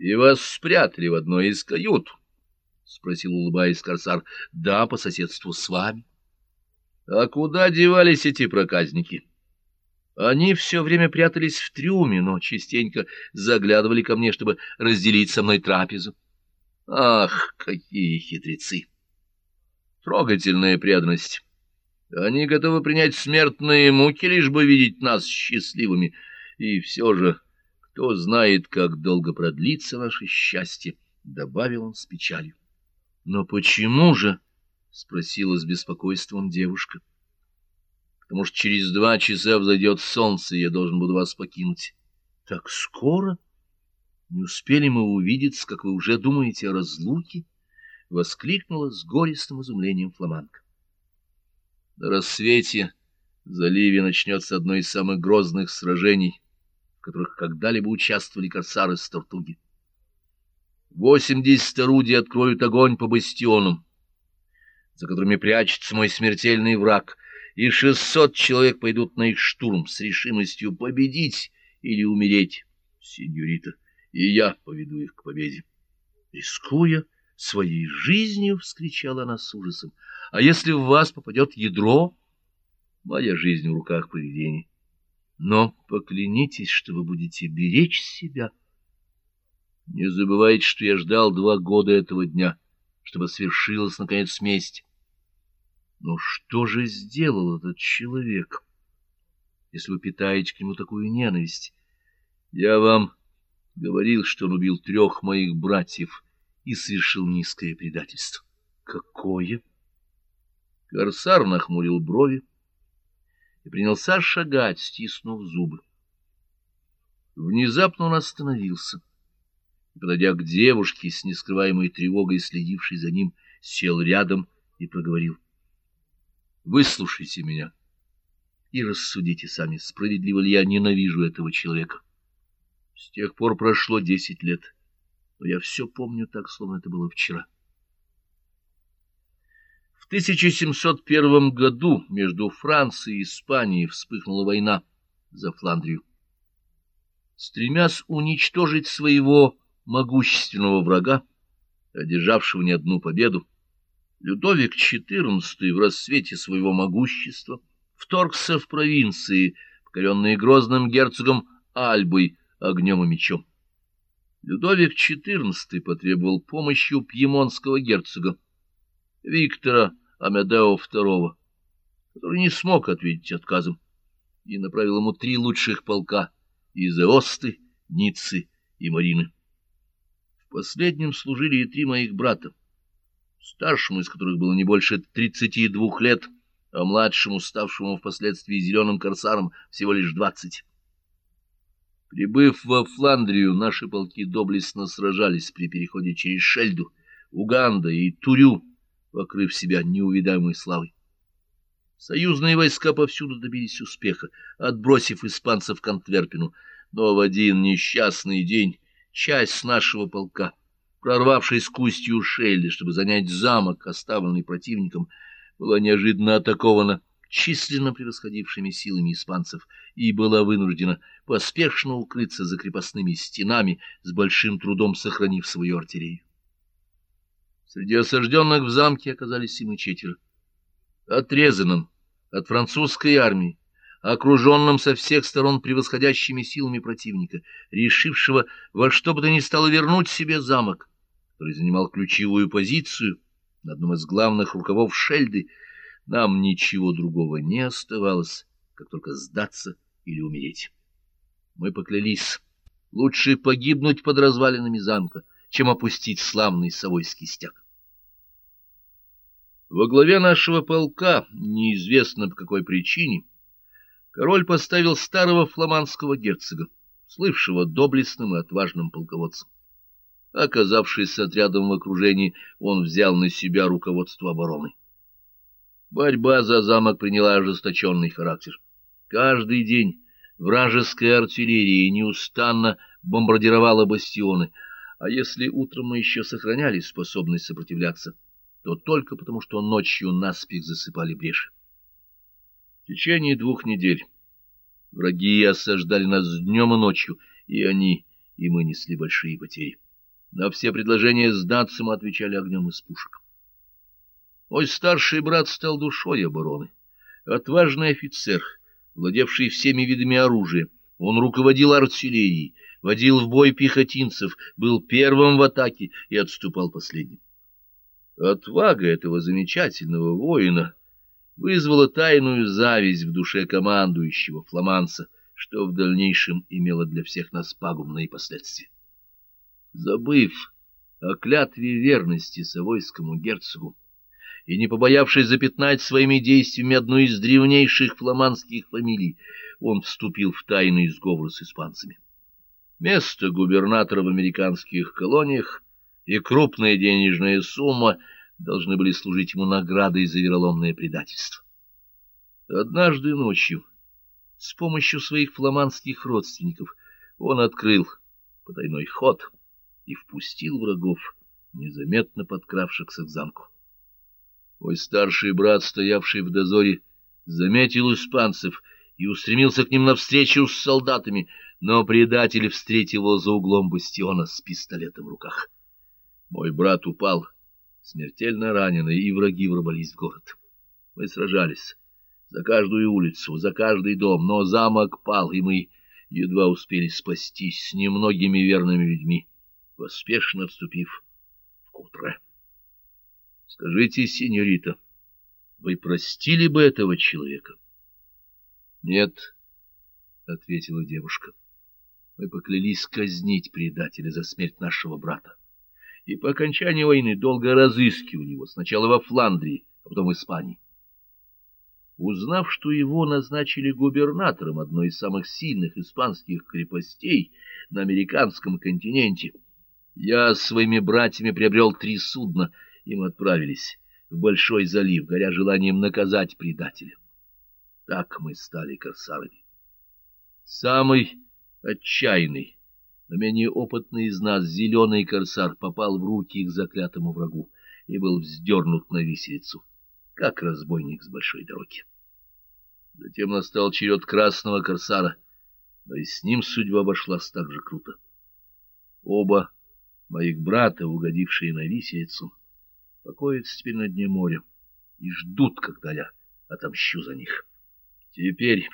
И вас спрятали в одной из кают? — спросил, улыбаясь корсар. — Да, по соседству с вами. — А куда девались эти проказники? Они все время прятались в трюме, но частенько заглядывали ко мне, чтобы разделить со мной трапезу. Ах, какие хитрецы! Трогательная преданность. Они готовы принять смертные муки, лишь бы видеть нас счастливыми. И все же... Кто знает, как долго продлится наше счастье, — добавил он с печалью. — Но почему же? — спросила с беспокойством девушка. — Потому что через два часа взойдет солнце, и я должен буду вас покинуть. — Так скоро? Не успели мы увидеться, как вы уже думаете о разлуке? — воскликнула с горестным изумлением фламанка. На рассвете в заливе начнется одно из самых грозных сражений — в которых когда-либо участвовали корсары с Тортуги. Восемьдесят орудий откроют огонь по бастионам, за которыми прячется мой смертельный враг, и шестьсот человек пойдут на их штурм с решимостью победить или умереть, сеньорита, и я поведу их к победе. Рискуя своей жизнью, — вскричала она с ужасом, — а если в вас попадет ядро? Моя жизнь в руках провидения. Но поклянитесь, что вы будете беречь себя. Не забывайте, что я ждал два года этого дня, чтобы свершилась, наконец, месть. Но что же сделал этот человек, если вы питаете к нему такую ненависть? Я вам говорил, что он убил трех моих братьев и совершил низкое предательство. Какое? Корсар нахмурил брови и принялся шагать, стиснув зубы. Внезапно он остановился и, подойдя к девушке с нескрываемой тревогой, следившей за ним, сел рядом и проговорил. — Выслушайте меня и рассудите сами, справедливо ли я ненавижу этого человека. С тех пор прошло десять лет, но я все помню так, словно это было вчера. — 1701 году между Францией и Испанией вспыхнула война за Фландрию. Стремясь уничтожить своего могущественного врага, одержавшего не одну победу, Людовик XIV в рассвете своего могущества вторгся в провинции, покоренные грозным герцогом Альбой огнем и мечом. Людовик XIV потребовал помощи у пьемонского герцога Виктора Амедео II, который не смог ответить отказом, и направил ему три лучших полка из Эосты, Ниццы и Марины. В последнем служили и три моих брата, старшему из которых было не больше тридцати двух лет, а младшему, ставшему впоследствии зеленым корсаром, всего лишь двадцать. Прибыв во Фландрию, наши полки доблестно сражались при переходе через Шельду, Уганда и Турю, покрыв себя неувидаемой славой. Союзные войска повсюду добились успеха, отбросив испанцев к Антверпену, но в один несчастный день часть нашего полка, прорвавшись к устью Шельды, чтобы занять замок, оставленный противником, была неожиданно атакована численно превосходившими силами испанцев и была вынуждена поспешно укрыться за крепостными стенами, с большим трудом сохранив свою артиллерию. Среди осажденных в замке оказались и мы четверо. Отрезанным от французской армии, окруженным со всех сторон превосходящими силами противника, решившего во что бы то ни стало вернуть себе замок, который занимал ключевую позицию на одном из главных рукавов Шельды, нам ничего другого не оставалось, как только сдаться или умереть. Мы поклялись лучше погибнуть под развалинами замка, чем опустить славный совойский стяг. Во главе нашего полка, неизвестно по какой причине, король поставил старого фламандского герцога, слывшего доблестным и отважным полководцем. Оказавшись с отрядом в окружении, он взял на себя руководство обороны. Борьба за замок приняла ожесточенный характер. Каждый день вражеская артиллерия неустанно бомбардировала бастионы, а если утром мы еще сохраняли способность сопротивляться, то только потому, что ночью наспех засыпали бреши. В течение двух недель враги осаждали нас днем и ночью, и они, и мы несли большие потери. На все предложения сдаться мы отвечали огнем из пушек. Мой старший брат стал душой обороны. Отважный офицер, владевший всеми видами оружия, он руководил артиллерией, водил в бой пехотинцев, был первым в атаке и отступал последним. Отвага этого замечательного воина вызвала тайную зависть в душе командующего фламанца, что в дальнейшем имело для всех нас пагубные последствия. Забыв о клятве верности Савойскому герцогу и не побоявшись запятнать своими действиями одну из древнейших фламандских фамилий, он вступил в тайный сговор с испанцами. Место губернатора в американских колониях и крупная денежная сумма должны были служить ему наградой за вероломное предательство. Однажды ночью, с помощью своих фламандских родственников, он открыл потайной ход и впустил врагов, незаметно подкравшихся к замку. Мой старший брат, стоявший в дозоре, заметил испанцев и устремился к ним навстречу с солдатами, но предатель встретил его за углом бастиона с пистолетом в руках. Мой брат упал, смертельно раненый, и враги ворвались в город. Мы сражались за каждую улицу, за каждый дом, но замок пал, и мы едва успели спастись с немногими верными людьми, поспешно вступив в Кутре. Скажите, сеньорита, вы простили бы этого человека? — Нет, — ответила девушка. Мы поклялись казнить предателя за смерть нашего брата. И по окончании войны долго разыскивали его, сначала во Фландрии, а потом в Испании. Узнав, что его назначили губернатором одной из самых сильных испанских крепостей на американском континенте, я с своими братьями приобрел три судна, и мы отправились в Большой залив, горя желанием наказать предателя. Так мы стали корсарами. Самый отчаянный, но менее опытный из нас зеленый корсар попал в руки к заклятому врагу и был вздернут на виселицу, как разбойник с большой дороги. Затем настал черед красного корсара, но и с ним судьба обошлась так же круто. Оба моих брата, угодившие на виселицу, покоятся теперь на дне моря и ждут, когда я отомщу за них. Теперь